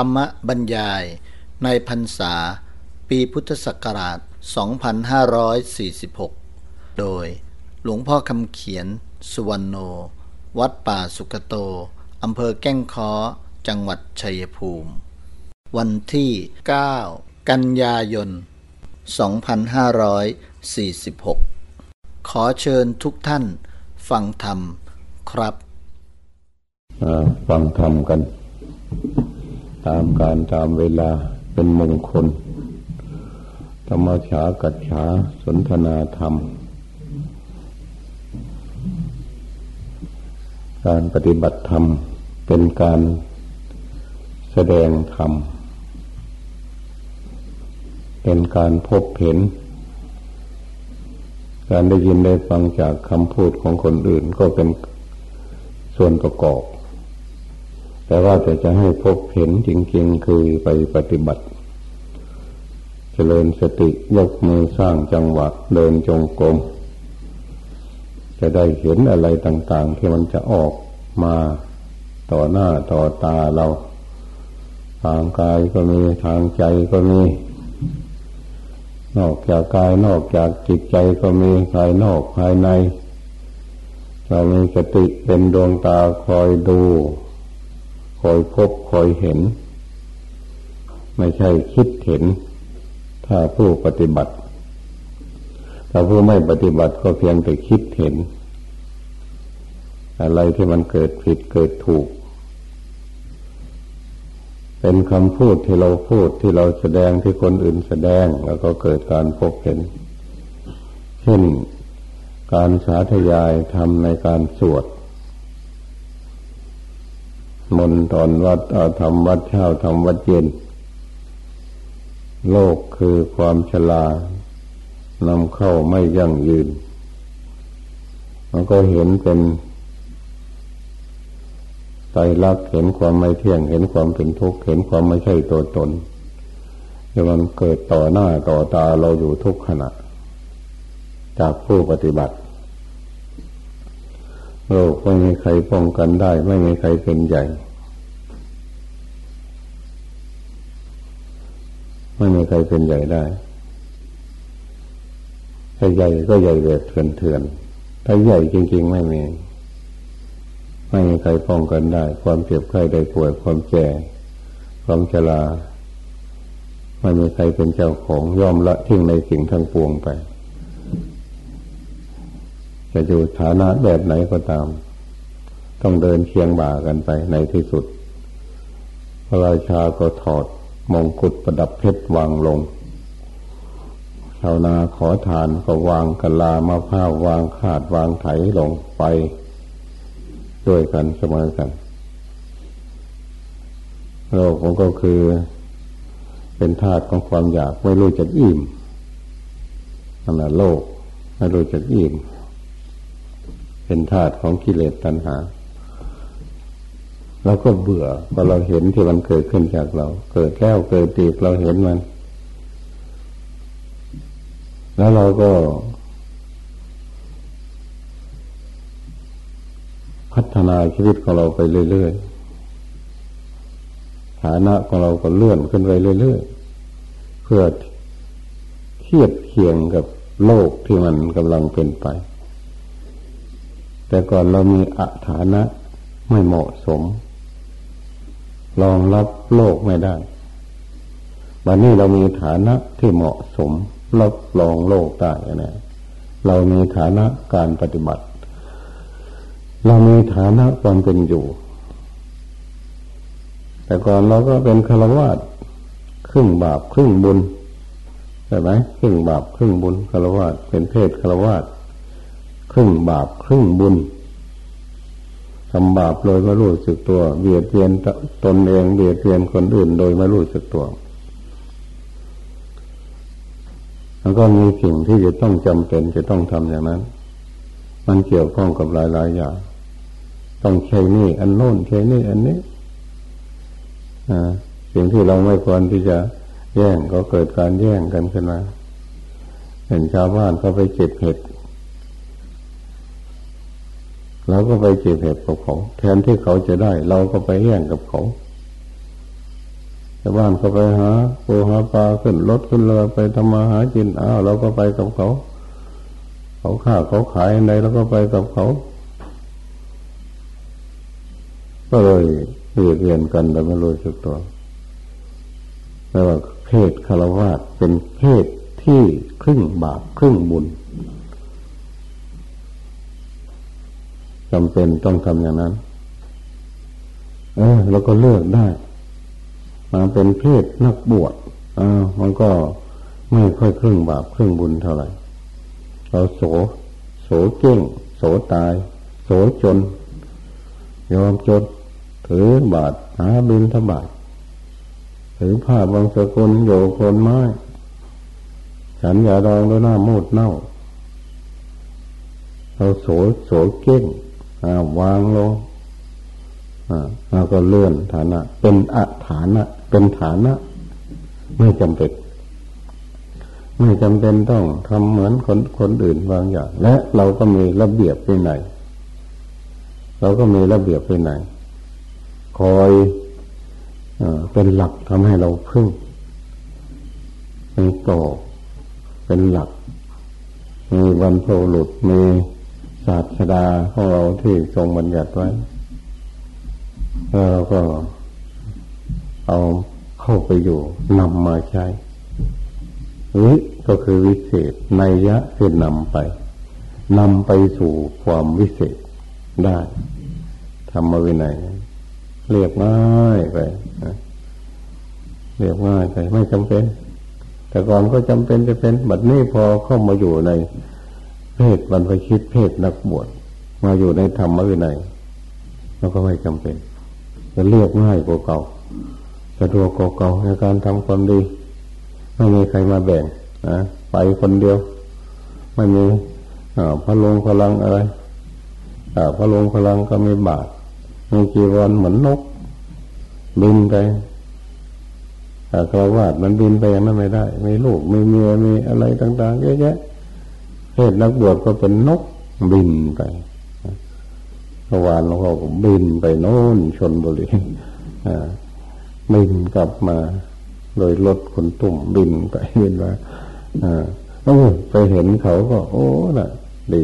รรมบรรยายในพรรษา ปีพุทธศักราช 2546 โดยหลวงพ่อคำเขียน สุวรรณโน วัดป่าสุกโต อำเภอแก้งค้อ จังหวัดชัยภูมิ วันที่ 9 กันยายน 2546 ขอเชิญทุกท่านฟังธรรมครับฟังธรรมกัน ตามการตามเวลาเป็นมงคล ธรรมชากัจฉาสนทนาธรรม การปฏิบัติธรรมเป็นการแสดงธรรม เป็นการพบเห็น การได้ยินได้ฟังจากคำพูดของคนอื่นก็เป็นส่วนประกอบ แต่ว่าจะจะให้พบเห็นจริงๆคือไปปฏิบัติ เจริญสติยกมือสร้างจังหวะเดินจงกรมจะได้เห็นอะไรต่าง ๆ ที่มันจะออกมาต่อหน้าต่อตาเรา ทางกายก็มีทางใจก็มี นอกจากกายนอกจากจิตใจก็มีภายนอกภายในเรามีสติเป็นดวงตาคอยดู คอยพบคอยเห็น ไม่ใช่คิดเห็น ถ้าผู้ปฏิบัติ ถ้าผู้ไม่ปฏิบัติก็เพียงแต่คิดเห็น อะไรที่มันเกิดผิดเกิดถูก เป็นคำพูดที่เราพูดที่เราแสดงที่คนอื่นแสดงแล้วก็เกิดการพบเห็น เช่นการสาธยายทำในการสวด มนตอนวัดอาทำวัดเช้าทำวัดเย็น โลกคือความชรานำเข้าไม่ยั่งยืน มันก็เห็นเป็นใจรักเห็นความไม่เที่ยง เห็นความเป็นทุกข์เห็นความไม่ใช่ตัวตนที่มันเกิดต่อหน้าต่อตาเราอยู่ทุกขณะ จากผู้ปฏิบัติ โรคไม่มีใครป้องกันได้ ไม่มีใครเป็นใหญ่ไม่มีใครเป็นใหญ่ได้ถ้าใหญ่ก็ใหญ่แบบเถื่อนๆถ้าใหญ่จริง ๆ ไม่มี ไม่มีใครป้องกันได้ ความเจ็บไข้ได้ป่วยความแก่ความชราไม่มีใครเป็นเจ้าของย่อมละทิ้งในสิ่งทั้งปวงไป จะอยู่ฐานะแบบไหนก็ตาม ต้องเดินเคียงบ่ากันไปในที่สุด พระราชาก็ถอดมงกุฎประดับเพชรวางลงชาวนาขอทานก็วางกะลามะพร้าววางขาดวางไถลงไป ด้วยกันเสมอกัน โลกมันก็คือ เป็นธาตุของความอยากไม่รู้จักอิ่มนั่นแหละโลกไม่รู้จักอิ่ม เป็นธาตุของกิเลสตัณหาเราก็เบื่อพอเราเห็นที่มันเกิดขึ้นจากเรา เกิดแล้วเกิดตีกเราเห็นมัน แล้วเราก็ พัฒนาชีวิตของเราไปเรื่อยๆฐานะของเราก็เลื่อนขึ้นไปเรื่อยๆเพื่อเทียบเคียงกับโลกที่มันกำลังเป็นไป แต่ก่อนเรามีอัฐานะไม่เหมาะสมรองรับโลกไม่ได้วันนี้เรามีฐานะที่เหมาะสมรับรองโลกได้นะเรามีฐานะการปฏิบัติ เรามีฐานะความเป็นอยู่ แต่ก่อนเราก็เป็นฆราวาสครึ่งบาปครึ่งบุญใช่ไหมครึ่งบาปครึ่งบุญฆราวาสเป็นเพศฆราวาส ครึ่งบาปครึ่งบุญทำบาปโดยไม่รู้สึกตัวเบียดเบียนตนเองเบียดเบียนคนอื่นโดยไม่รู้สึกตัว แล้วก็มีสิ่งที่จะต้องจำเป็นจะต้องทำอย่างนั้น มันเกี่ยวข้องกับหลายๆอย่าง ต้องใช้นี่ อันโน้นใช้นี่อันนี้สิ่งที่เราไม่ควรที่จะแย่งก็เกิดการแย่งกันขึ้นมาเห็นชาวบ้านเขาไปเก็บเห็ด เราก็ไปเก็บเห็ดกับเขา แทนที่เขาจะได้ เราก็ไปแย่งกับเขาชาวบ้านก็ไปหาปูหาปลาขึ้นรถขึ้นเรือไปทำมาหากินอ้าวเราก็ไปกับเขา เขาค้าเขาขายอะไรแล้วก็ไปกับเขา ก็เลยเรียนเรียนกันแต่ไม่รู้สึกตัวแปลว่าเพศคารวะเป็นเพศที่ครึ่งบาปครึ่งบุญ จำเป็นต้องทำอย่างนั้น เออเราก็เลือกได้ มาเป็นเพศนักบวชอ่ามันก็ไม่ค่อยครึ่งบาปครึ่งบุญเท่าไหร่เราโส โสเก้ง โสตาย โสจน ยอมจน ถือบาทหาบินทบาทถือผ้าบางสกุลโยคนไม้ ฉันอย่าดองด้วยหน้ามูดเน่าเราโส โสเก้ง วางลงแล้วก็เลื่อนฐานะ เป็นอัฐานะ เป็นฐานะ ไม่จำเป็นไม่จำเป็นต้องทำเหมือนคนคนอื่นบางอย่าง และเราก็มีระเบียบไปไหน เราก็มีระเบียบไปไหน คอยอเป็นหลักทำให้เราพึ่งเป็นต่อเป็นหลัก มีวันโพหลุดมีาสดาของเราที่ทรงบัญญัติไว้แล้วเราก็เอาเข้าไปอยู่นำมาใช้วิก็คือวิเศษในยะที่นำไปนำไปสู่ความวิเศษได้ทำมาวินัยเรียกง่ายไปเรียกง่ายไปไม่จำเป็น แต่ก่อนก็จำเป็นจะเป็น บัดนี้พอเข้ามาอยู่ใน เพศบรรพชิตเพศนักบวชมาอยู่ในธรรมวินัยแล้วก็ไม่จำเป็นจะเรียกง่ายกว่าเก่าสะดวกกว่าเก่าในการทำความดี ไม่มีใครมาแบ่งนะไปคนเดียว ไม่มีพระลงพลังอะไรพระลงพลังก็ไมีบาทมีจีวรเหมือนนก บินไปแต่กระวาดมันบินไปอย่างนั้นไม่ได้ มีลูกมีเมียมีอะไรต่าง ๆ เยอะแยะ เพศนักบวชก็เป็นนกบินไปเมื่อวานหลวงพ่อผมบินไปโน่นชนบุรีบินกลับมา โดยรถขนตุ่มบินไปบินมาโอ้ไปเห็นเขาก็ โอ้น่ะ ดี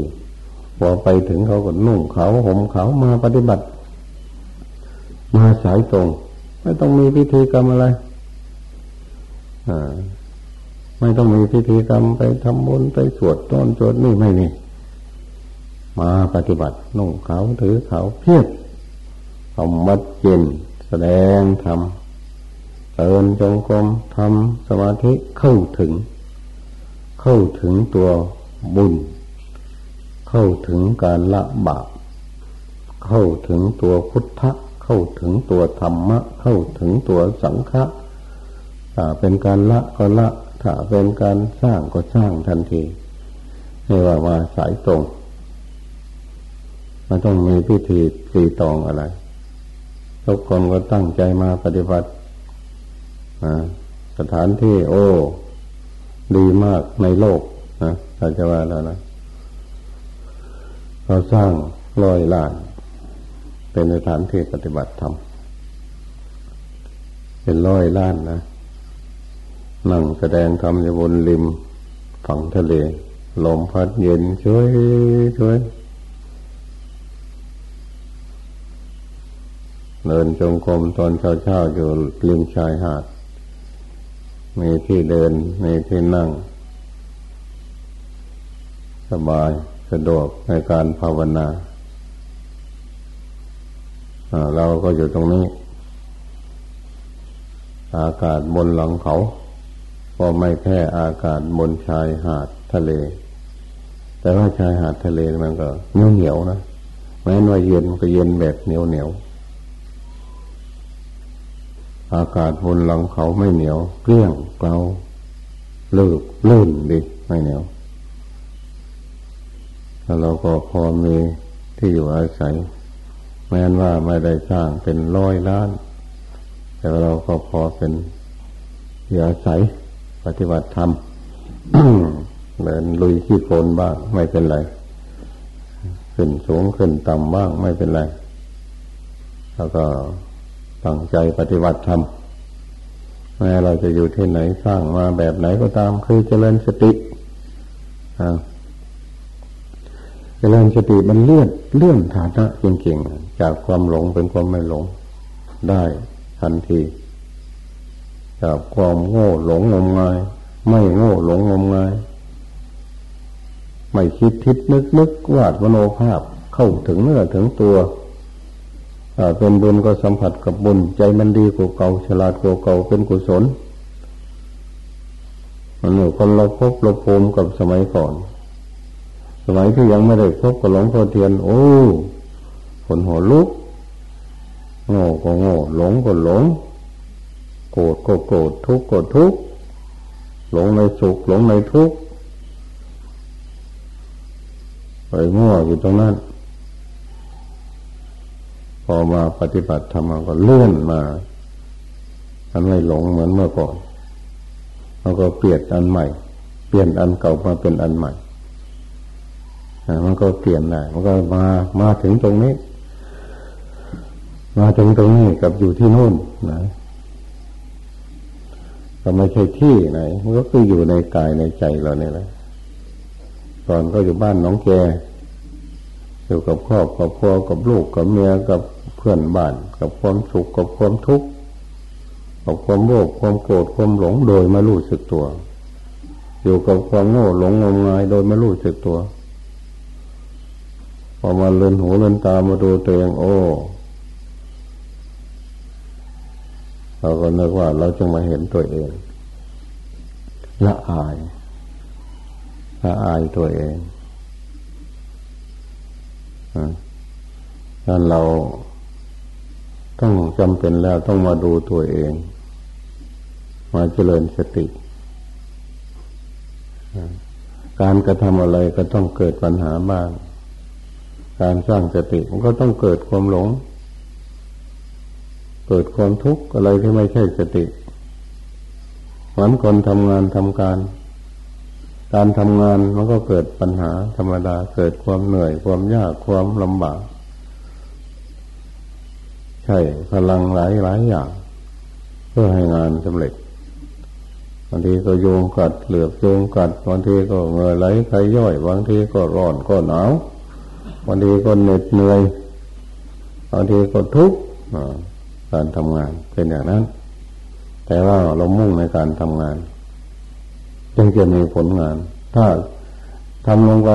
พอไปถึงเขาก็นุ่งเขาห่มเขามาปฏิบัติ มาสายตรง ไม่ต้องมีพิธีกรรมอะไร อ่า ไม่ต้องมีพิธีกรรมไปทำบุญไปสวดต้นสวดนี่ไม่มี มาปฏิบัตินุ่งขาวถือขาวเพียบทำมัดเจนแสดงทำเดินจงกรมทำสมาธิเข้าถึง เข้าถึงตัวบุญ เข้าถึงการละบาปเข้าถึงตัวพุทธะเข้าถึงตัวธรรมะ เข้าถึงตัวสังฆะถ้าเป็นการละก็ละ ถ้าเป็นการสร้างก็สร้างทันทีไม่ว่ามาสายตรง มันต้องมีพิธีตีตองอะไร ทุกคนก็ตั้งใจมาปฏิบัติสถานที่โอ้ ดีมากในโลกนะเราจะว่าแล้วนะเราสร้างร้อยล้าน เป็นสถานที่ปฏิบัติธรรมเป็นร้อยล้านนะ นั่งแสดงธรรมอยู่บนริมฝั่งทะเล ลมพัดเย็นช่วยช่วยเดินจงกรมตอนเช้าๆอยู่ริมชายหาด มีที่เดิน มีที่นั่ง สบายสะดวกในการภาวนาเราก็อยู่ตรงนี้ อากาศบนหลังเขา ก็ไม่แพ้อากาศบนชายหาดทะเล แต่ว่าชายหาดทะเลมันก็เหนียวเหนียวนะแม้ว่าเย็นก็เย็นแบบเหนียวเหนียวอากาศบนหลังเขาไม่เหนียวเกลี้ยงเกลาเลืบลื่นดีไม่เหนียวแล้วเราก็พอมีที่อยู่อาศัย แม้นว่าไม่ได้สร้างเป็นร้อยล้าน แต่เราก็พอเป็นอยู่อาศัย ปฏิบัติธรรมเดินลุยขี้โคลนบ้างไม่เป็นไร ขึ้นสูงขึ้นต่ำบ้างไม่เป็นไร แล้วก็ตั้งใจปฏิบัติธรรมแม้เราจะอยู่ที่ไหนสร้างมาแบบไหนก็ตามคือเจริญสติเจริญสติมันเลื่อนเลื่อนฐานะจริงๆ จากความหลงเป็นความไม่หลงได้ทันที จากความโง่หลงงมงาย ไม่โง่หลงงมงาย ไม่คิดทิศนึกนึกวาดมโนภาพเข้าถึงเนื้อถึงตัวเป็นบุญก็สัมผัสกับบุญใจมันดีกว่าเก่าฉลาดกว่าเก่าเป็นกุศลมันเหมือคนเราพบเราภูมิกับสมัยก่อน สมัยที่ยังไม่ได้พบกับหลวงพ่อเทียน โอ้ผลหัวลุกโง่ก็โง่หลงก็หลง โกรธก็โกรธทุกข์ก็ทุกข์หลงในสุขหลงในทุกข์ไปมั่วอยู่ตรงนั้น พอมาปฏิบัติธรรมก็เลื่อนมามันไม่หลงเหมือนเมื่อก่อนมันก็เปลี่ยนอันใหม่ เปลี่ยนอันเก่ามาเป็นอันใหม่มันก็เปลี่ยนได้มันก็มามาถึงตรงนี้ มาถึงตรงนี้กับอยู่ที่นู่นนะ ก็ไม่ใช่ที่ไหนมันก็คืออยู่ในกายในใจเราเนี่ยแหละตอนก็อยู่บ้านน้องแกอยู่กับครอบกับพ่อกับลูกกับเมียกับเพื่อนบ้าน กับความสุขกับความทุกข์กับความโลภความโกรธความหลงโดยไม่รู้สึกตัว อยู่กับความโง่หลงงมงายโดยไม่รู้สึกตัวพอมาเลือนหูเลือนตามาดูตัวเองโอ้ เราก็นึกว่าเราจะมาเห็นตัวเอง ละอายละอายตัวเองนั้นเราต้องจำเป็นแล้วต้องมาดูตัวเอง มาเจริญสติ การกระทำอะไรก็ต้องเกิดปัญหาบ้าง การสร้างสติมันก็ต้องเกิดความหลง เกิดความทุกข์อะไรที่ไม่ใช่สติเหมือนคนทำงานทำการ การทำงานมันก็เกิดปัญหาธรรมดาเกิดความเหนื่อยความยากความลำบาก ใช่พลังหลายหลายอย่าง เพื่อให้งานสำเร็จบางทีก็โยงกัดเหลือบโยงกัดบางทีก็เงยไหลใครย่อยบางทีก็ร้อนก็หนาวบางทีก็เหน็ดเหนื่อยบางทีก็ทุกข์ การทำงาน เป็นอย่างนั้น แต่ว่าเรามุ่งในการทำงาน จึงจะมีผลงาน ถ้าทำลงไป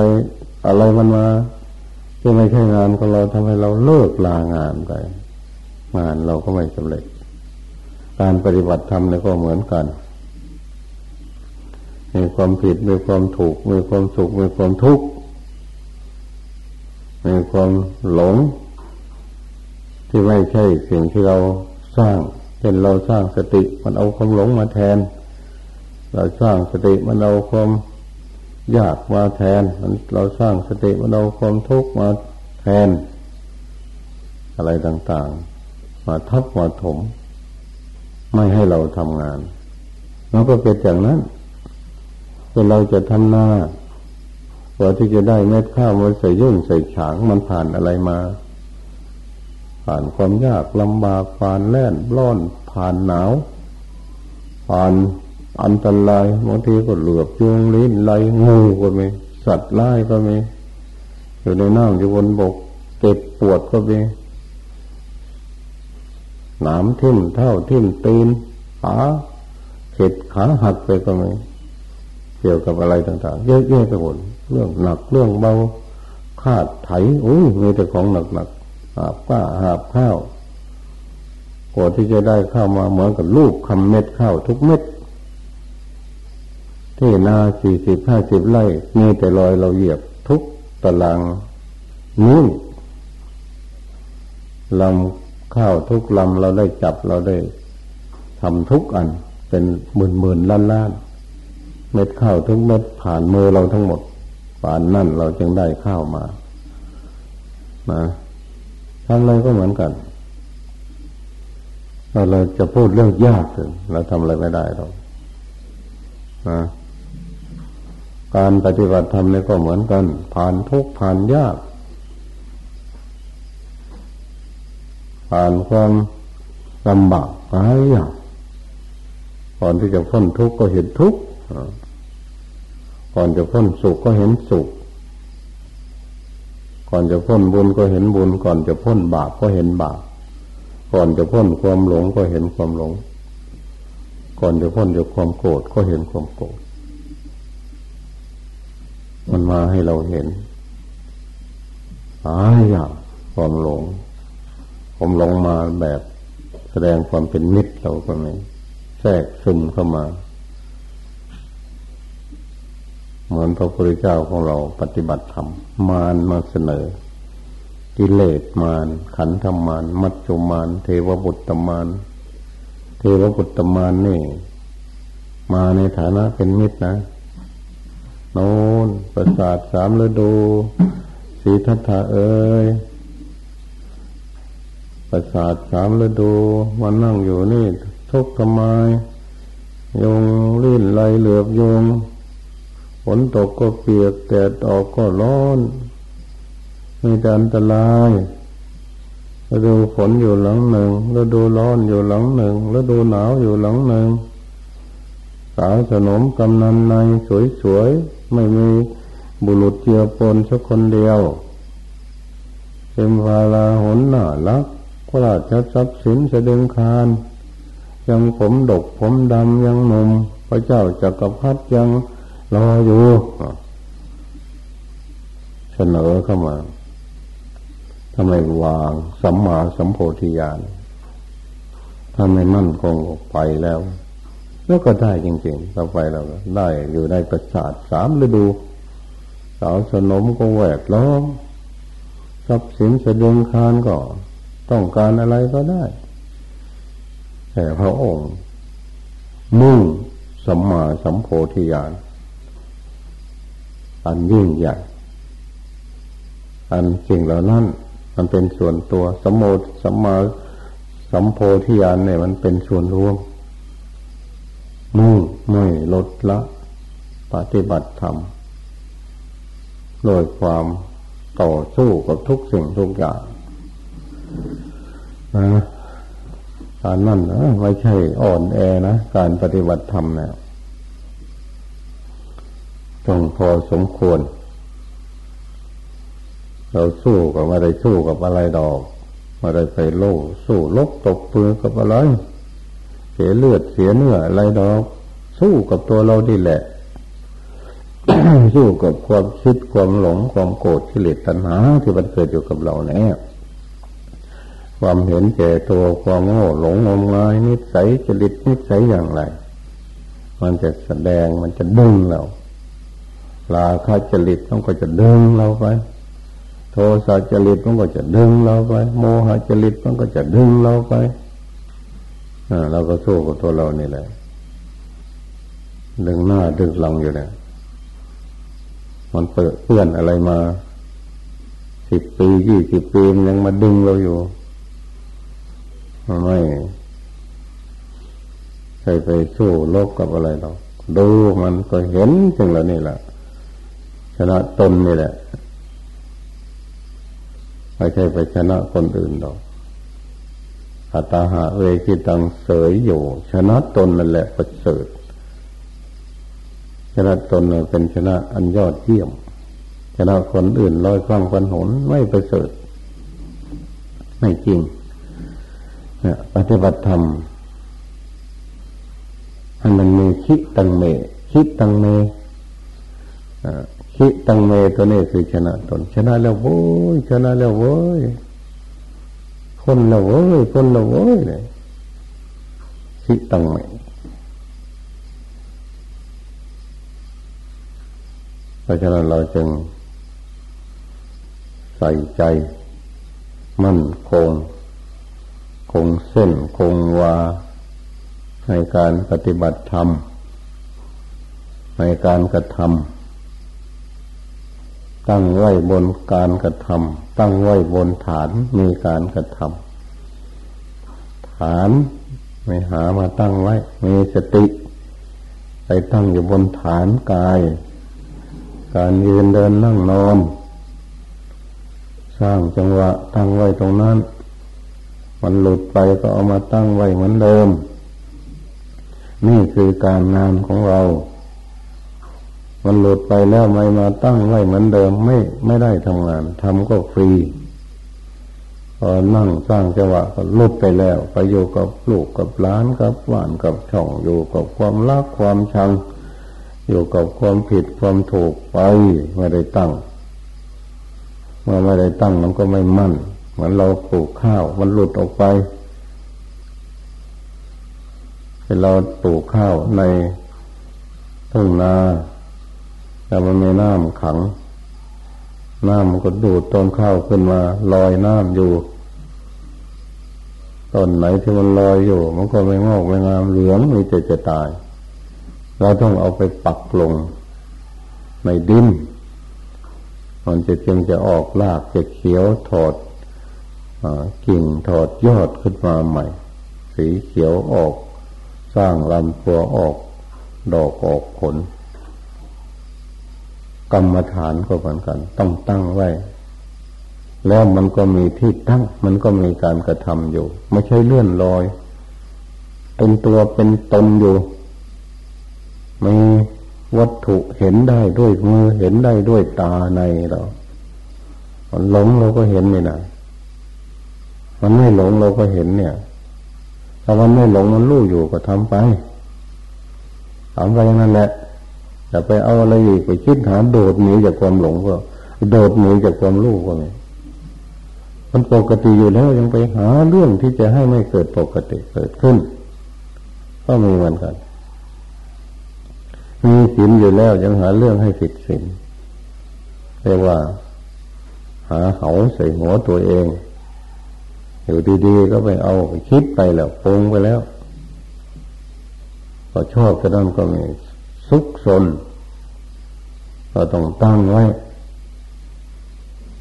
อะไรมันมาที่ไม่ใช่งานของเราทำให้เราเลิกลางานไปงานเราก็ไม่สำเร็จ การปฏิบัติธรรมนี่ก็เหมือนกันมีความผิดมีความถูกมีความสุขมีความทุกข์มีความหลง ที่ไม่ใช่สิ่งที่เราสร้างเป็นเราสร้างสติมันเอาความหลงมาแทน เราสร้างสติมันเอาความยากมาแทน มันเราสร้างสติมันเอาความทุกข์มาแทน อะไรต่างๆ มาทับมาถม ไม่ให้เราทำงานมันก็เป็นอย่างนั้นเวลาเราจะทำหน้าพอที่จะได้เม็ดข้าวมาใส่ยุ่งใส่ฉางมันผ่านอะไรมา ผ่านความยากลำบากผ่านแล่นร้อน ผ่านหนาว ผ่านอันตรายบางทีก็เหลือบจวงลิ้นไหลงูก็มีสัตว์ไล่ก็มีอยู่ในน้ำอยู่บนบกเจ็บปวดก็มีหนามทิ่มเท่าทิ่มตีนขาเข็ดขาหักไปก็มีเกี่ยวกับอะไรต่างๆเยอะแยะไปหมดเรื่องหนักเรื่องเบาคาดไถโอ้ยมีแต่ของหนักๆ หาบก้าหาบข้าวกว่าที่จะได้ข้าวมาเหมือนกับลูกคำเม็ดข้าวทุกเม็ด ที่นาสี่สิบห้าสิบไร่มีแต่รอยเราเหยียบทุกตารางนิ้วลำข้าวทุกลำเราได้จับเราได้ทำทุกอันเป็นหมื่นหมื่นล้านล้านเม็ดข้าวทุกเม็ดผ่านมือเราทั้งหมด ผ่านนั่นเราจึงได้ข้าวมานะ อะไรก็เหมือนกันเราเราจะพูดเรื่องยากถึงเราทำอะไรไม่ได้หรอกนะการปฏิบัติธรรมนี่ก็เหมือนกัน ผ่านทุกผ่านยาก ผ่านความลำบากหลายอย่างก่อนที่จะพ้นทุกข์ก็เห็นทุกข์ก่อนจะพ้นสุขก็เห็นสุข ก่อนจะพ้นบุญก็เห็นบุญ ก่อนจะพ้นบาปก็เห็นบาป ก่อนจะพ้นความหลงก็เห็นความหลง ก่อนจะพ้นจากความโกรธก็เห็นความโกรธ มันมาให้เราเห็นหายอย่างความหลง ผมหลงมาแบบแสดงความเป็นมิตรเราก็ไม่แทรกซึมเข้ามา เหมือนพระพุทธเจ้าของเราปฏิบัติธรรมมารมาเสนอ กิเลสมารขันธมารมัจจุมารเทวบุตรมารเทวบุตรมารนี่ มาในฐานะเป็นมิตรนะโน้นประสาทสามฤดูสีทัตถะเอ้ยประสาทสามฤดูมานั่งอยู่นี่ทุกข์ทำไมยงลื่นไหลเหลือบยง ฝนตกก็เปียกแดดออกก็ร้อนมีแต่อันตรายฤดูฝนอยู่หลังหนึ่งฤดูร้อนอยู่หลังหนึ่งฤดูหนาวอยู่หลังหนึ่งสาวสนมกำนันในสวยๆ ไม่มีบุรุษเจียปนสักคนเดียวเป็นวาลาหนหน้าลักพระราชทรัพย์สินเสด็งคารยังผมดกผมดำยังหนุ่ม พระเจ้าจักรพรรดิยัง รออยู่เสนอเข้ามาทำไมวางสัมมาสัมโพธิญาณทำไมมั่นคงออกไปแล้ว แล้วก็ได้จริงๆต่อไปเราได้อยู่ในประสาทสามฤดูสาวสนมก็แวดล้อมทรัพย์สินสะดึงคานก็ต้องการอะไรก็ได้ แต่พระองค์มุ่งสัมมาสัมโพธิญาณ อันยิ่งใหญ่ อันสิ่งเหล่านั้นมันเป็นส่วนตัวสมโมสัมมาสัมโพธิญาณเนี่ยมันเป็นส่วนรวมมุ่งไม่ลดละ ปฏิบัติธรรมโดยความต่อสู้กับทุกสิ่งทุกอย่างนะการนั่นนะไม่ใช่อ่อนแอนะ การปฏิบัติธรรมเนี่ย ต้องพอสมควร เราสู้กับอะไรสู้กับอะไรดอกมาได้ไปโล่สู้ลบตกปืนกับอะไร เสียเลือดเสียเนื้ออะไรดอก สู้กับตัวเราดีแหละ สู้กับความคิดความหลงความโกรธกิเลสตัณหา ที่มันเกิดอยู่กับเราเนี่ยความเห็นแก่ตัวความโง่หลงงมงายนิสัยจริตนิสัยอย่างไร มันจะแสดงมันจะดึงเรา ลาคาจริตมันก็จะดึงเราไป โทสะจริตมันก็จะดึงเราไป โมหะจริตมันก็จะดึงเราไปเราก็สู้กับตัวเรานี่แหละ ดึงหน้าดึงหลังอยู่เนี่ยมันเปิดเพื่อนอะไรมาสิบปียี่สิบปีมันยังมาดึงเราอยู่ไม่ใครไปสู้โลกกับอะไรหรอกดูมันก็เห็นจึงแล้วนี่แหละ นะตนนี่แหละไม่ใช่ไปชนะคนอื่นหรอกอัตาหาเวกิตังเสยอยู่ ชนะตนนั่นแหละประเสริฐชนะตนเป็นชนะอันยอดเยี่ยม ชนะคนอื่นลอยคล้องพันหนไม่ประเสริฐ ไม่จริงปฏิบัติธรรมให้มันมีคิดตังเมคิดตังเม คิตังเมตัวนี้คือชนะตน ชนะแล้วโว้ยชนะแล้วโว้ยคนแล้วโว้ยคนแล้วโว้ยเลยคิตังเมเพราะฉะนั้นเราจึงใส่ใจมั่นคง คงเส้นคงวาในการปฏิบัติธรรม ในการกระทำ ตั้งไว้บนการกระทำตั้งไว้บนฐานมีการกระทำฐานไม่หามาตั้งไว้ มีสติ ไปตั้งอยู่บนฐานกาย การยืนเดินนั่งนอน สร้างจังหวะตั้งไว้ตรงนั้น มันหลุดไปก็เอามาตั้งไว้เหมือนเดิม นี่คือการงานของเรา มันหลุดไปแล้วไม่มาตั้งไว้เหมือนเดิมไม่ไม่ได้ทำงานทำก็ฟรีพอนั่งสร้างจังหวะก็ลุดไปแล้ว ไปอยู่กับลูกกับหลานกับหวานกับช่องอยู่กับความรักความชัง อยู่กับความผิดความถูกไปไม่ได้ตั้งเมื่อไม่ได้ตั้งมันก็ไม่มั่น เหมือนเราปลูกข้าว มันหลุดออกไปเราปลูกข้าวในทุ่งนา แต่มันมีน้ำขัง น้ำมันก็ดูดต้นข้าวขึ้นมา ลอยน้ำอยู่ต้นไหนที่มันลอยอยู่ มันก็ไม่งอกไม่งามเหลืองมีแต่จะตาย เราต้องเอาไปปักลงในดินมันจะจึงจะออกรากจะเขียวถอดกิ่งถอดยอดขึ้นมาใหม่ สีเขียวออก สร้างลำตัวออก ดอกออกผล กรรมฐานก็เหมือนกัน ต้องตั้งไว้ แล้วมันก็มีที่ตั้ง มันก็มีการกระทำอยู่ ไม่ใช่เลื่อนลอย เป็นตัวเป็นตนอยู่ มีวัตถุเห็นได้ด้วยมือเห็นได้ด้วยตาในเรามันหลงเราก็เห็นไม่ได้มันไม่หลงเราก็เห็นเนี่ยถ้ามันไม่หลงมันรู้อยู่ก็ทำไปทำไปอย่างนั้นแหละ อย่ไปเอาอะไรอีกไปคิดหาโดดหนีจากความหลงก็ โดดหนีจากความรู้ก็ไงมันปกติอยู่แล้วยังไปหาเรื่องที่จะให้ไม่เกิดปกติเกิดขึ้น ก็มีเหมือนกัน มีศีลอยู่แล้วยังหาเรื่องให้ผิดศีลเรียกว่า หาเขาใส่หัวตัวเอง อยู่ดีๆก็ไปเอาไปคิดไปแล้วปรุงไปแล้วพอชอบจะนั่นก็มี สุกสนเราต้องตั้งไว้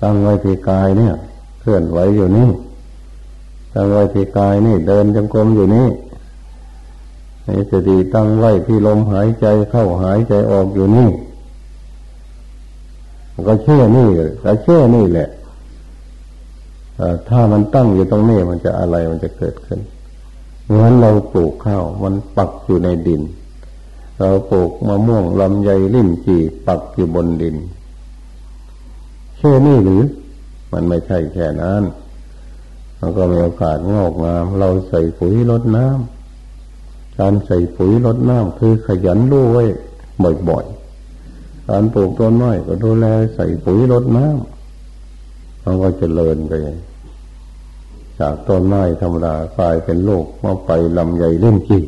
ตั้งไว้ที่กายเนี่ย เคลื่อนไหวอยู่นี่ตั้งไว้ที่กายนี่ เดินจงกรมอยู่นี่ให้สติตั้งไว้ที่ลมหายใจเข้าหายใจออกอยู่นี่ ก็เชื่อนี่ก็เชื่อนี่แหละถ้ามันตั้งอยู่ตรงนี้มันจะอะไรมันจะเกิดขึ้นเหมือนเราปลูกข้าว มันปักอยู่ในดิน เราปลูกมะม่วงลำไยลิ้นจี่ปักอยู่บนดินแค่นี้หรือ มันไม่ใช่แค่นั้นมันก็มีโอกาสงอกงาม เราใส่ปุ๋ยลดน้ำการใส่ปุ๋ยลดน้ำคือขยันรู้ไว้บ่อยๆการปลูกต้นไม้ก็ดูแลใส่ปุ๋ยลดน้ำมันก็จเจริญไป จากต้นไม้ธรรมดากลายเป็นโลกมาไปลำใหญ่เล่นจี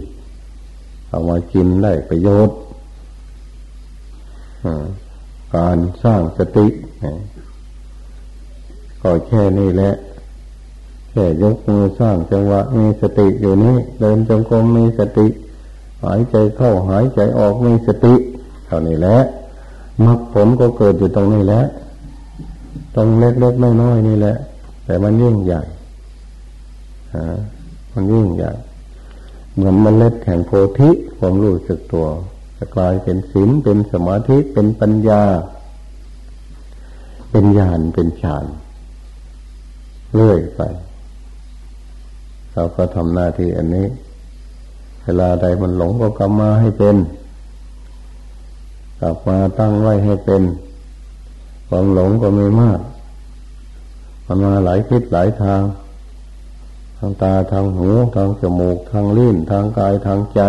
เอามากินได้ประโยชน์การสร้างสติก็แค่นี้แหละแค่ยกมือสร้างจังหวะมีสติอยู่นี้เดินจงกรมมีสติ หายใจเข้าหายใจออกมีสติเท่านี้แหละมรรคผลก็เกิดอยู่ตรงนี้แหละตรงเล็กๆน้อยๆนี่แหละ แต่มันยิ่งใหญ่มันยิ่งใหญ่ เหมือนมเมล็ดแห่งโพธิความรู้สึกตัวจะกลายเป็นศีลเป็นสมาธิเป็นปัญญา เป็นญาณเป็นฌานเรื่อยไป เราก็ทำหน้าที่อันนี้ เวลาใดมันหลงก็กลับมาให้เป็นกลับมาตั้งไว้ให้เป็นความหลงก็ไมีมากมันมาหลายทิศหลายทางางตาทางหูทางจมูกทางลิ้นทางกายทางใจ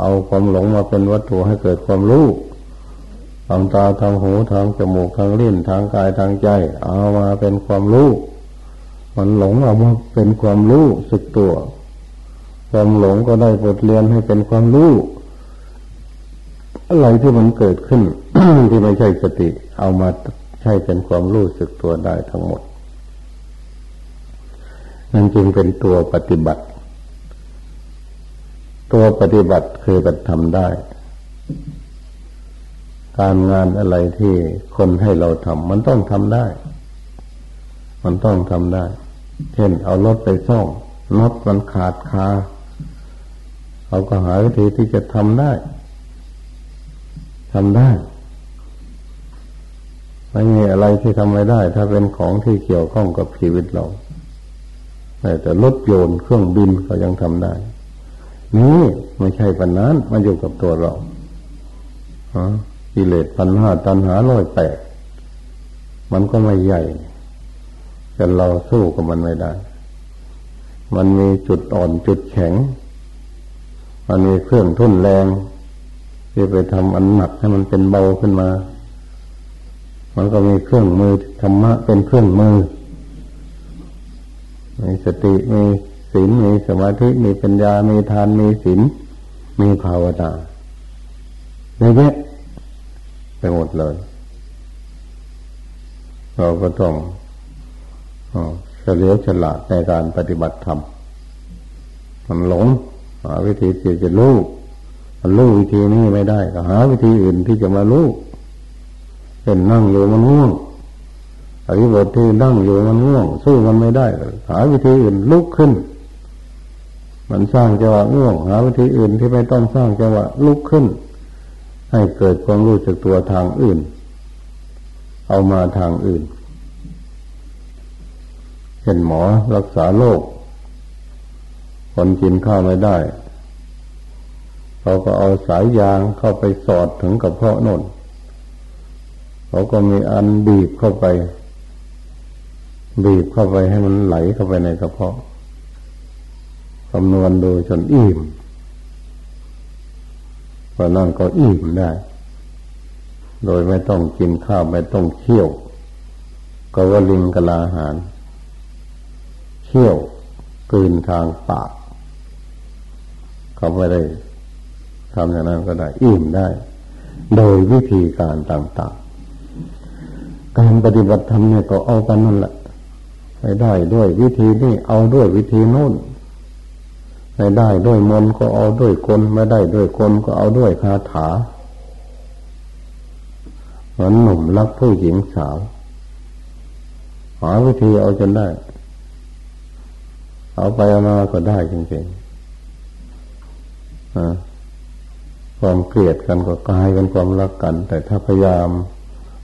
เอาความหลงมาเป็นวัตถุให้เกิดความรู้ทางตาทางหูทางจมูกทางลิ้นทางกายทางใจ เอามาเป็นความรู้มันหลงเอามาเป็นความรู้สึกตัว ความหลงก็ได้บทเรียนให้เป็นความรู้อะไรที่มันเกิดขึ้นที่ไม่ใช่สติ เอามาใช้เป็นความรู้สึกตัวได้ทั้งหมด นั่นจึงเป็นตัวปฏิบัติ ตัวปฏิบัติคือปฏิทำได้ การงานอะไรที่คนให้เราทำมันต้องทำได้ มันต้องทำได้ เช่นเอารถไปซ่อมน็อตมันขาดคาเราก็หาวิธีที่จะทำได้ทำได้ไม่มีอะไรที่ทำไม่ได้ ถ้าเป็นของที่เกี่ยวข้องกับชีวิตเรา แต่รถโยนเครื่องบินก็ยังทำได้ นี่ไม่ใช่ปัญนั้นมันอยู่กับตัวเราฮะกิเลสพันห้าตันหาร้อยแปดมันก็ไม่ใหญ่แต่เราสู้กับมันไม่ได้ มันมีจุดอ่อนจุดแข็ง มันมีเครื่องทุ่นแรง ที่ไปทำอันหนักให้มันเป็นเบาขึ้นมา มันก็มีเครื่องมือธรรมะเป็นเครื่องมือ มีสติมีศีลมีสมาธิมีปัญญา มีทานมีศีลมีภาวนาเยอะแยะไปหมดเลย เราก็ต้องเฉลียวฉลาดในการปฏิบัติธรรมมันหลงหาวิธีที่จะรู้มันรู้วิธีนี้ไม่ได้ก็หาวิธีอื่นที่จะมารู้เป็นนั่งอยู่มันง่วง อริบทที่นั่งอยู่มันง่วง สู้มันไม่ได้หาวิธีอื่นลุกขึ้น มันสร้างจังหวะง่วง หาวิธีอื่นที่ไม่ต้องสร้างจังหวะลุกขึ้น ให้เกิดความรู้สึกตัวทางอื่น เอามาทางอื่นเช่นหมอรักษาโรคคนกินข้าวไม่ได้เขาก็เอาสายยางเข้าไปสอดถึงกระเพาะนนเขาก็มีอันบีบเข้าไป บีบเข้าไปให้มันไหลเข้าไปในกระเพาะคำนวณดูจนอิ่มพอนั่นก็อิ่มได้ โดยไม่ต้องกินข้าวไม่ต้องเคี่ยว ก็ว่าลิงกะลาหารเคี่ยวกลืนทางปาก เขาไม่ได้ทำอย่างนั้นก็ได้ อิ่มได้ โดยวิธีการต่างๆ การปฏิบัติธรรมเนี่ยก็เอากันนั่นแหละ ไม่ได้ด้วยวิธีนี้เอาด้วยวิธีโน้นไม่ได้ด้วยมนก็เอาด้วยคนไม่ได้ด้วยคนก็เอาด้วยคาถาเหมือนหนุ่มรักผู้หญิงสาว หาวิธีเอาจนได้ เอาไปเอามาก็ได้จริงๆความเกลียดกันก็กลายเป็นความรักกัน แต่ถ้าพยายาม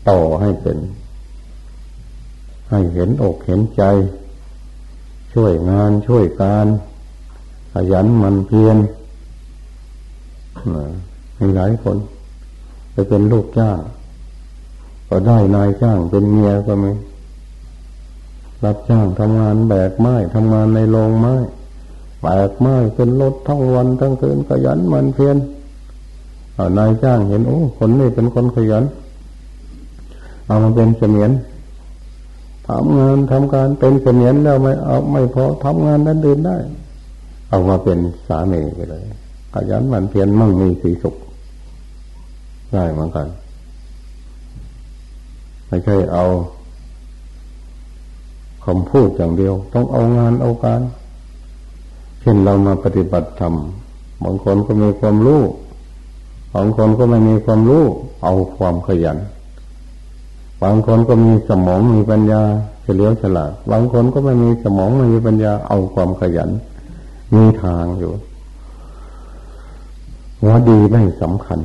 ต่อให้เป็น ให้เห็นอกเห็นใจ ช่วยงานช่วยการขยันมันเพียรมีหลายคนไปเป็นลูกจ้างก็ได้นายจ้างเป็นเมียก็มีรับจ้างทำงานแบกไม้ทำงานในโรงไม้แบกไม้เป็นรถทั้งวันทั้งคืนขยันมันเพียรนายจ้างเห็นโอ้คนนี้เป็นคนขยัน เอามาเป็นเสมียน ทำงานทำการเป็นเสมียนแล้วไม่เอาไม่พอทำงานนั้นเดินได้ เอามาเป็นสามีไปเลยขยันมันเพียรมั่งมีสีสุข ได้เหมือนกัน ไม่ใช่เอาคำพูดอย่างเดียว ต้องเอางานเอาการ เช่นเรามาปฏิบัติธรรมบางคนก็มีความรู้บางคนก็ไม่มีความรู้ เอาความขยัน บางคนก็มีสมองมีปัญญาเฉลียวฉลาด บางคนก็ไม่มีสมองไม่มีปัญญาเอาความขยัน มีทางอยู่ว่าดีไม่สำคัญ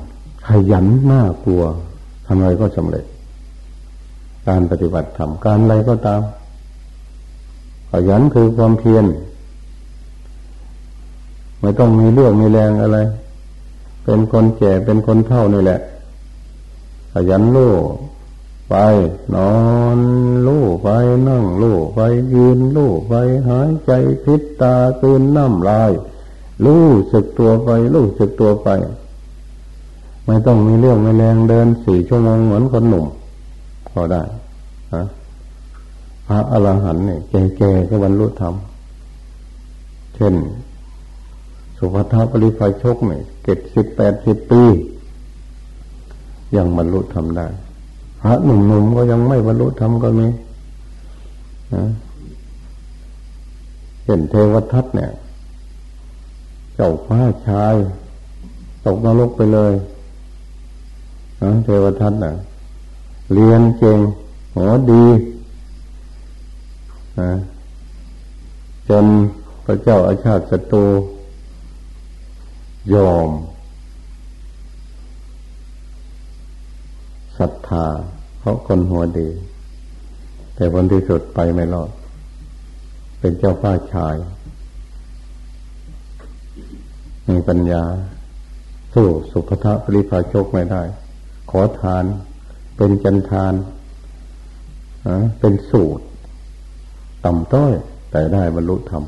ขยันน่ากลัวทำอะไรก็สำเร็จ การปฏิบัติธรรมการอะไรก็ตาม ขยันคือความเพียรไม่ต้องมีเรื่องมีแรงอะไร เป็นคนแก่เป็นคนเท่านี่แหละ ขยันลู่ ไป นอนลู่ไปนั่งลู่ไปยืนลู่ไปหายใจพิษตาตื่นน้ำลายลู่สึกตัวไปลู่สึกตัวไป ไม่ต้องมีเรื่องไม่แรงเดินสี่ชั่วโมงเหมือนคนหนุ่มก็ได้ฮะพระอรหันต์เนี่ยแก่ๆก็บรรลุธรรมเช่น สุภาพปริไฟชกเนี่ยเจ็ดสิบแปดสิบปี ยังบรรลุธรรมได้ พระหนุ่มๆก็ยังไม่บรรลุธรรมก็มีเห็นเทวทัตเนี่ย เจ้าฟ้าชาย ตกนรกไปเลยเทวทัตน่ะ เรียนเก่งหัวดีจนพระเจ้าอาชาติศัตรูยอมศรัทธา เพราะคนหัวดี แต่คนที่สุดไปไม่รอด เป็นเจ้าฟ้าชาย มีปัญญา สู้สุภทะปริภาชกไม่ได้ ขอทาน เป็นจันทานเป็นสูตรต่ำต้อย แต่ได้บรรลุธรรม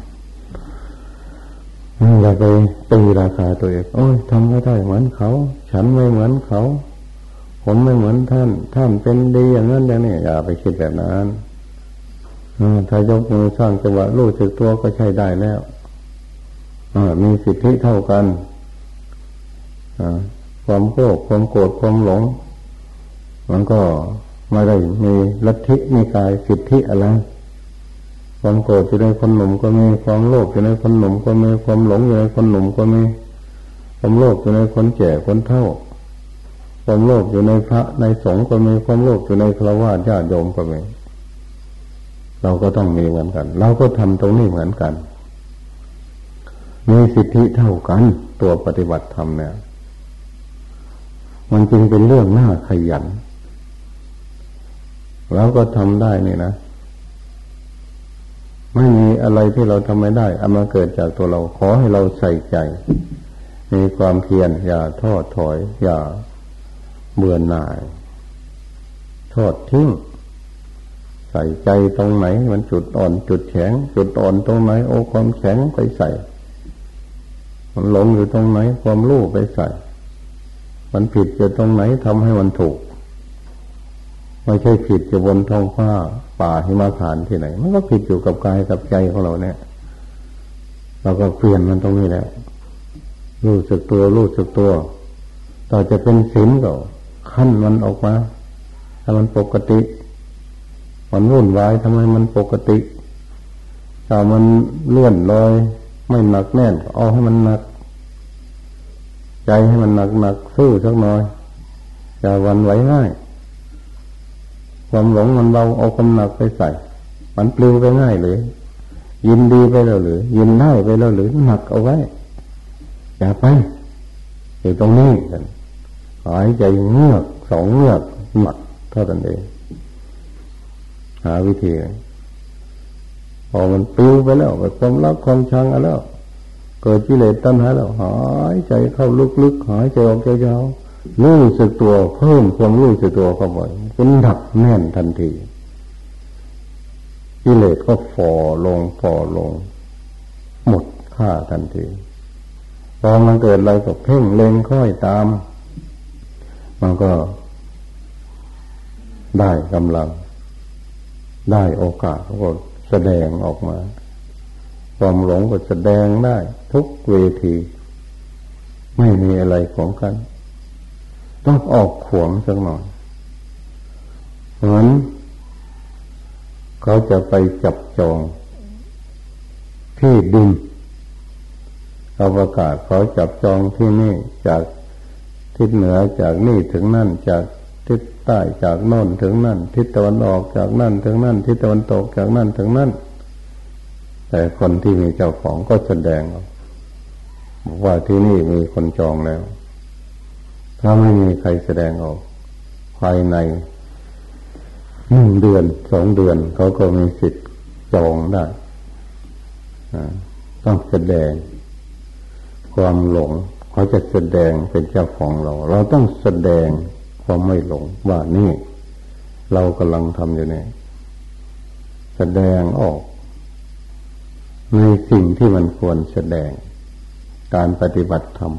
อย่าไปตีราคาตัวเอง โอ้ยทำไม่ได้เหมือนเขา ฉันไม่เหมือนเขา ผมไม่เหมือนท่าน ท่านเป็นดีอย่างนั้นอย่างนี้อย่าไปคิดแบบนั้นถ้ายกมือสร้างจังหวะรู้สึกตัวก็ใช้ได้แล้วมีสิทธิเท่ากันความโกรธความโกรธความหลง มันก็ไม่ได้มีลัทธิมีกายสิทธิอะไรความโกรธอยู่ในคนหนุ่มก็มีความโลภอยู่ในคนหนุ่มก็มีความหลงอยู่ในคนหนุ่มก็มีความโลภอยู่ในคนแก่คนเฒ่า ความโลภอยู่ในพระในสงฆ์ก็มีความโลภอยู่ในฆราวาสญาติโยมก็มีเราก็ต้องมีเหมือนกัน เราก็ทำตรงนี้เหมือนกัน มีสิทธิเท่ากันตัวปฏิบัติธรรมเนี่ย มันจึงเป็นเรื่องน่าขยัน แล้วก็ทำได้นี่นะ ไม่มีอะไรที่เราทำไม่ได้เอามาเกิดจากตัวเราขอให้เราใส่ใจ มีความเพียรอย่าทอดถอย อย่า เบื่อหน่ายทอดทิ้ง ใส่ใจตรงไหน มันจุดอ่อน จุดแข็ง จุดอ่อนตรงไหน โอ้ความแข็งไปใส่ มันหลงอยู่ตรงไหน ความรู้ไปใส่ มันผิดอยู่ตรงไหนทำให้มันถูก ไม่ใช่ผิดอยู่บนท้องฟ้า ป่าหิมาผานที่ไหน มันก็ผิดอยู่กับกายกับใจของเราเนี่ยเราก็เปลี่ยนมันตรงนี้แหละรู้สึกตัวรู้สึกตัว ต่อจะเป็นศีลก็ ขั้นมันออกมาถ้ามันปกติ มันวุ่นวายทำไมมันปกติถ้ามันเลื่อนลอย ไม่หนักแน่นเอาให้มันหนัก ใจให้มันหนักหนักสู้สักหน่อยอย่าวันไหวง่ายความหลงมันเบาเอาความหนักไปใส่ มันปลิวไปง่ายเลยยินดีไปแล้วหรือ ยินได้ไปแล้วหรือหนักเอาไว้ อย่าไปอยู่ตรงนี้กัน หายใจเงือกสองเงือกหนักเท่านั้นเองหาวิธีพอมันปิวไปแล้วไปความรักความชังแล้ว เกิดกิเลสตัณหาแล้วหายใจเข้าลึกๆหายใจออกยาวๆรู้สึกตัวเพิ่มความรู้สึกตัวเข้าไปเป็นดับแน่นทันทีกิเลสก็ฝ่อลงฝ่อลง หมดค่าทันทีพอมันเกิดอะไรก็เพ่งเล็งค่อยตาม มันก็ได้กำลัง ได้โอกาสก็แสดงออกมา ความหลงก็แสดงได้ ทุกเวที ไม่มีอะไรของกัน ต้องออกขวงสักหน่อยเหมือนเขาจะไปจับจองที่ดินเขาประกาศเขาจับจองที่นี่จาก ทิศเหนือจากนี่ถึงนั่นจากทิศใต้จากโน่นถึงนั่น ทิศตะวันออกจากนั่นถึงนั่น ทิศตะวันตกจากนั่นถึงนั่น แต่คนที่มีเจ้าของก็แสดงบอกว่าที่นี่มีคนจองแล้ว ถ้าไม่มีใครแสดงออกภายในหนึ่งเดือนสองเดือนเขาก็มีสิทธิ์จองได้ต้องแสดงความหลง เขาจะแสดงเป็นเจ้าของเรา เราต้องแสดงความไม่หลงว่านี่ เรากำลังทำอยู่เนี่ยแสดงออก ในสิ่งที่มันควรแสดง การปฏิบัติธรรม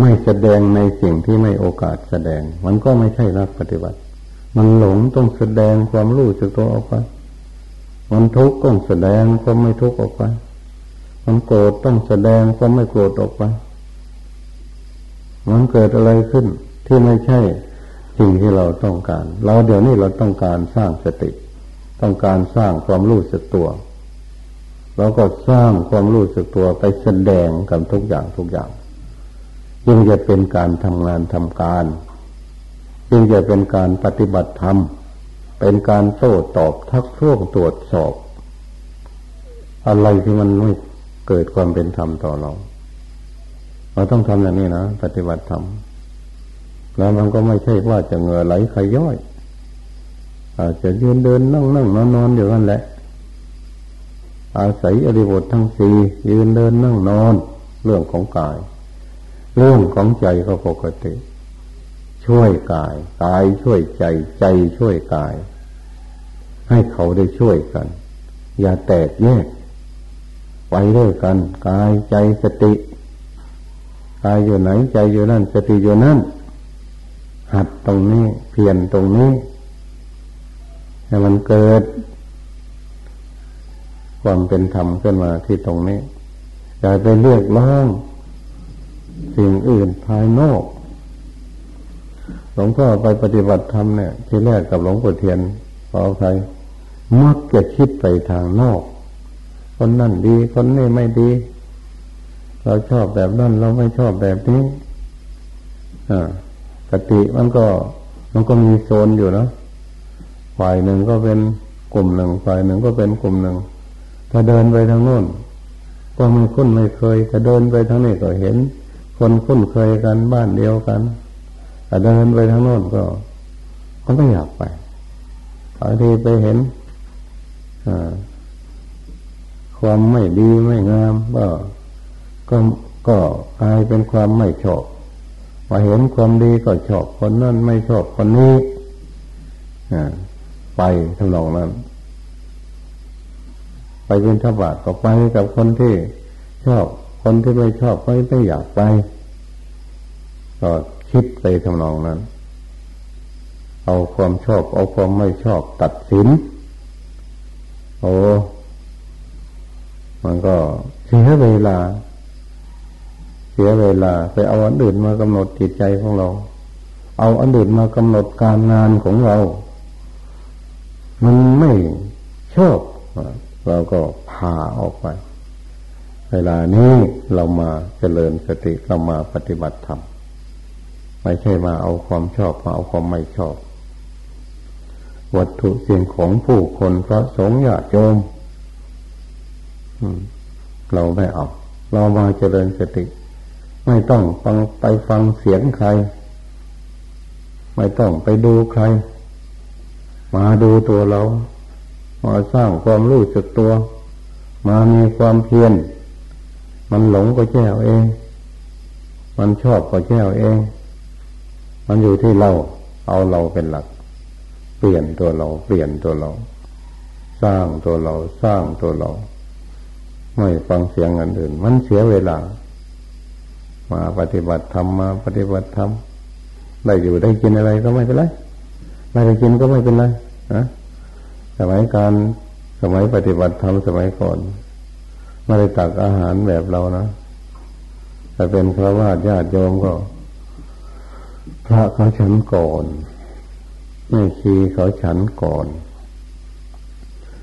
ไม่แสดงในสิ่งที่ไม่โอกาสแสดง มันก็ไม่ใช่นักปฏิบัติ มันหลงต้องแสดงความรู้สึกตัวออกไป มันทุกข์ต้องแสดงความไม่ทุกข์ออกไป มันโกรธต้องแสดงความไม่โกรธออกไป มันเกิดอะไรขึ้น ที่ไม่ใช่สิ่งที่เราต้องการ เราเดี๋ยวนี้เราต้องการสร้างสติ ต้องการสร้างความรู้สึกตัวเราก็สร้างความรู้สึกตัวไปแสดงกับทุกอย่างทุกอย่างจึงจะเป็นการทำงานทำการจึงจะเป็นการปฏิบัติธรรม เป็นการโต้ตอบทักท้วงตรวจสอบ อะไรที่มันไม่ เกิดความเป็นธรรมต่อเรา เราต้องทำอย่างนี้นะ ปฏิบัติธรรมแล้วมันก็ไม่ใช่ว่าจะเงือไหลขย้อย อาจจะยืนเดินนั่งนั่งนอนนอนอยู่นั่นแหละ อาศัยอริบททั้งสี่ยืนเดินนั่งนอน เรื่องของกาย เรื่องของใจก็ปกติ ช่วยกาย กายช่วยใจ ใจช่วยกาย ให้เขาได้ช่วยกัน อย่าแตกแยก ไปด้วยกันกายใจสติกายอยู่ไหนใจอยู่นั่นสติอยู่นั่นหัดตรงนี้เพียรตรงนี้ให้มันเกิด ความเป็นธรรมขึ้นมาที่ตรงนี้อย่าไปเรียกร้องสิ่งอื่นภายนอกหลวงพ่อไปปฏิบัติธรรมเนี่ย ที่แรกกับหลวงปู่เทียนขอใครมักจะคิดไปทางนอก คนนั่นดี คนนี้ไม่ดี เราชอบแบบนั้นเราไม่ชอบแบบนี้อ่าสติมันก็ มันก็มีโซนอยู่นะฝ่ายหนึ่งก็เป็นกลุ่มหนึ่งฝ่ายหนึ่งก็เป็นกลุ่มหนึ่ง ถ้าเดินไปทางโน้นก็ไม่คุ้นไม่เคยถ้าเดินไปทางนี้ก็เห็น คนคุ้นเคยกันบ้านเดียวกันแต่เดินไปทางโน้นก็ ก็ไม่อยากไปบางทีไปเห็นอ่า ความไม่ดีไม่งาม ก็ก็ก็กลายเป็นความไม่ชอบมาเห็นความดีก็ชอบคนนั้นไม่ชอบคนนี้ไปทำนองนั้น ไปเป็นทบาทก็ไปกับคนที่ชอบคนที่ไม่ชอบไม่ไม่อยากไป ก็คิดไปทำนองนั้น เอาความชอบ เอาความไม่ชอบตัดสิน โอ้ มันก็เสียเวลา เสียเวลา ไปเอาอันอื่นมากำหนดจิตใจของเรา เอาอันอื่นมากำหนดการงานของเรา มันไม่ชอบเราก็พาออกไป เวลานี้เรามาเจริญสติเรามาปฏิบัติธรรมไม่ใช่มาเอาความชอบมาเอาความไม่ชอบ วัตถุสียงของผู้คนพระสงฆ์ญาติโยม เราไม่เอา เรามาเจริญสติ ไม่ต้องฟังไปฟังเสียงใคร ไม่ต้องไปดูใคร มาดูตัวเรา มาสร้างความรู้สึกตัว มามีความเพียร มันหลงก็แก้วเอง มันชอบก็แก้วเอง มันอยู่ที่เรา เอาเราเป็นหลัก เปลี่ยนตัวเรา เปลี่ยนตัวเรา สร้างตัวเรา สร้างตัวเรา ไม่ฟังเสียงอันอื่น มันเสียเวลา มาปฏิบัติธรรมมาปฏิบัติธรรมได้อยู่ได้กินอะไรก็ไม่เป็นไรไม่ได้กินก็ไม่เป็นไรนะสมัยการสมัยปฏิบัติธรรมสมัยก่อนไม่ได้ตักอาหารแบบเรานะแต่เป็นพระวาดญาติโยมก็ พระเขาฉันก่อนแม่ชีเขาฉันก่อน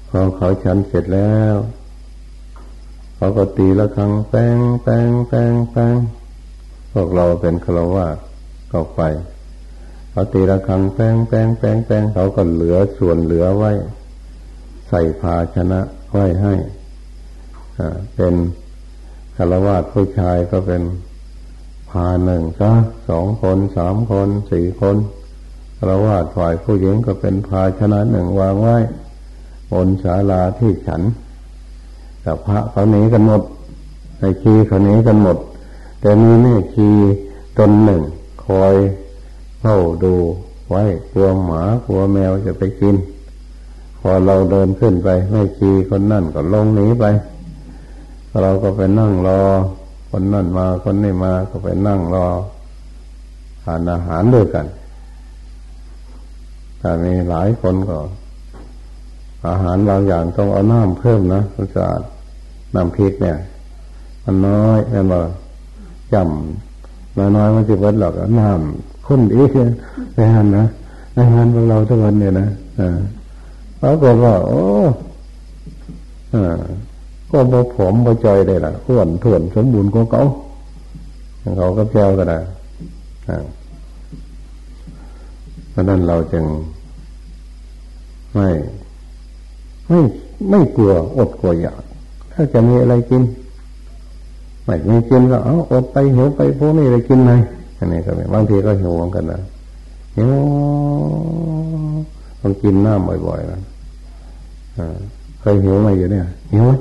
พอเขาฉันเสร็จแล้ว เขาก็ตีละครั้งแป้งแป้งแป้งแป้งพวกเราเป็นฆราวาก็ไปเขาตีระฆังแป้งแป้งแป้งแป้งเขาก็เหลือส่วนเหลือไว้ ใส่ภาชนะไว้ให้เป็นคารวาสผู้ชายก็เป็นพาหนึ่งซะสองคนสามคนสี่คนคารวาสฝ่ายผู้หญิงก็เป็นภาชนะหนึ่งวางไว้ บนศาลาที่ฉัน แต่พระเขาหนีกันหมดในคีเขาหนีกันหมด แต่มีแม่คีตนหนึ่ง คอยเฝ้าดูไว้กลัวหมากลัวแมวจะไปกิน พอเราเดินขึ้นไปไม่ขี่คนนั่นก็ลงหนีไป เราก็ไปนั่งรอ คนนั่นมาคนนี้มาก็ไปนั่งรอทานอาหารด้วยกันแต่มีหลายคนก็ อาหารบางอย่างต้องเอาน้ำเพิ่มนะคุณสะอาดน้ำพริกเนี่ย มันน้อยแม่บอกจำน้อยๆมันจะเบิดหรอกน้ำคนอีกในหันนะในหันของเราทุกวันเนี่ยนะอ่าเขาก็ว่า โอ้อ่าก็บอผมบอจอยได้ละอ้วนถ่วนสมบูรณ์ก็เขาเขาก็แก้วก็ได้เพราะนั้นเราจึงไม่ ไม่ไม่กลัวอดกลัวอยาก ถ้าจะมีอะไรกินไม่มีกินก็เอาอดไปเหวไปพวกนี้อะไรกินไงอันนี้ก็บางทีก็หิวเหมือนกันนะหิวต้องกินน้ำบ่อยๆนะเคยหิวไหมอยู่เนี่ยหิวไหม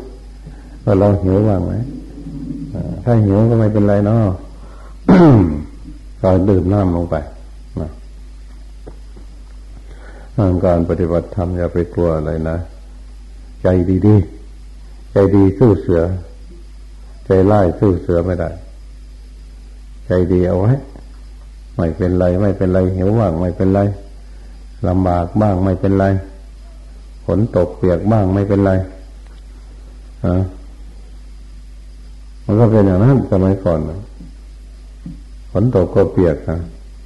เราหิวบ้างไหมถ้าหิวก็ไม่เป็นไรเนาะก็ดื่มน้ำลงไปนะการปฏิบัติธรรมอย่าไปกลัวอะไรนะ ใจดีๆ ใจดีสู้เสือ ใจไล่สู้เสือไม่ได้ ใจดีเอาไว้ ไม่เป็นไร ไม่เป็นไรหิวบ้างไม่เป็นไรลำบากบ้างไม่เป็นไรฝนตกเปียกบ้างไม่เป็นไรฮะมันก็เป็นอย่างนั้นสมัยก่อนฝนตกก็เปียกนะ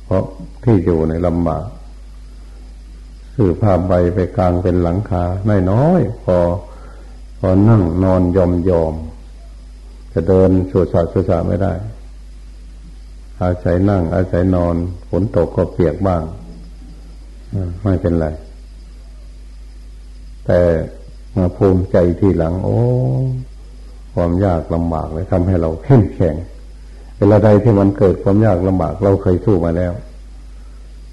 เพราะที่อยู่ในลำบาก ซื้อผ้าใบไปกลางเป็นหลังคาไม่น้อยพอพอนั่งนอนยอมยอมจะเดินสวดสาสวดสาไม่ได้ อาศัยนั่ง อาศัยนอนฝนตกก็เปียกบ้างไม่เป็นไร แต่มาภูมิใจทีหลัง โอ้ความยากลำบากเลยทำให้เราเข้มแข็งเวลาใดที่มันเกิดความยากลำบาก เราเคยสู้มาแล้ว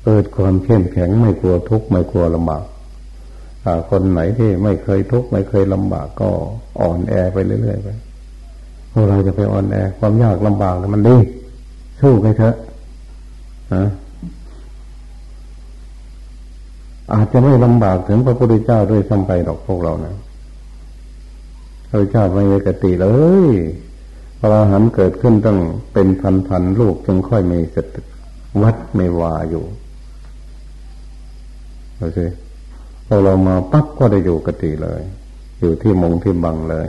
เกิดความเข้มแข็งไม่กลัวทุกข์ไม่กลัวลำบากคนไหนที่ไม่เคยทุกข์ไม่เคยลำบากก็อ่อนแอไปเรื่อยๆไปพวกเราจะไปอ่อนแอความยากลำบากมันดีสู้ไปเถอะนะอาจจะไม่ลำบากถึงพระพุทธเจ้าด้วยซ้ำไปหรอกพวกเรานะพระเจ้าไม่มีกติเลยพระอรหันต์เกิดขึ้นตั้งเป็นพันพันลูกจึงค่อยมีสติวัดไม่วาอยู่ เราสิพอเรามาปั๊บก็ได้อยู่กติเลย อยู่ที่มงที่บังเลย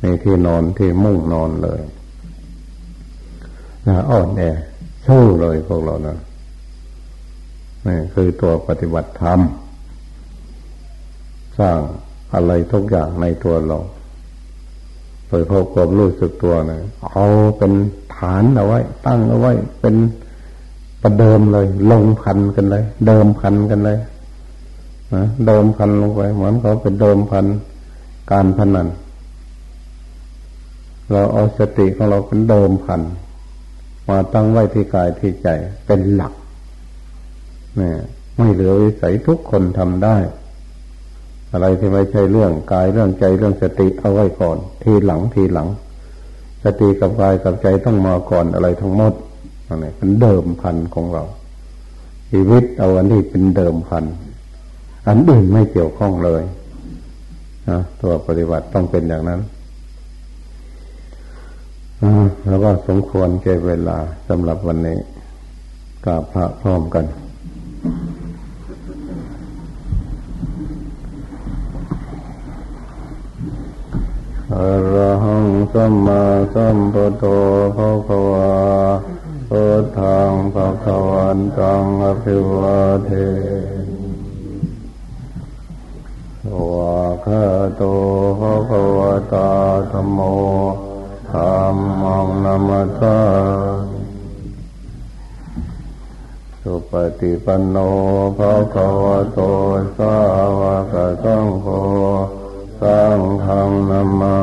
ในที่นอนที่มุ่งนอนเลยนะอ่อนแอสู้เลยพวกเรานะนี่คือตัวปฏิบัติธรรม สร้างอะไรทุกอย่างในตัวเราโดยพาะความรู้สึกตัวนะเอาเป็นฐานเอาไว้ ตั้งเอาไว้เป็นประเดิมเลย ลงพันกันเลย เดิมพันกันเลย นะเดิมพันลงไป เหมือนเขาเป็นเดิมพันการพนัน เราเอาสติของเราเป็นเดิมพัน มาตั้งไว้ที่กายที่ใจเป็นหลักเนี่ยไม่เหลือวิสัยทุกคนทำได้ อะไรที่ไม่ใช่เรื่องกายเรื่องใจเรื่องสติเอาไว้ก่อน ทีหลังทีหลัง สติกับกายกับใจต้องมาก่อนอะไรทั้งหมดอันนี้เป็นเดิมพันของเราชีวิตเอาอันนี้เป็นเดิมพัน อันอื่นไม่เกี่ยวข้องเลยนะตัวปฏิบัติต้องเป็นอย่างนั้นแล้วก็สมควรเก็บเวลาสำหรับวันนี้กราบพระพร้อมกันอรหังสัมมาสัมพุทโธภะคะวาพุทธังภะคะวันตังอภิวาเท สวากขาโตภะคะวะตาธรรมโมธรรมังนามัสสาสุปฏิปันโนภะคะวะโตสาวกสังโฆสังฆนามา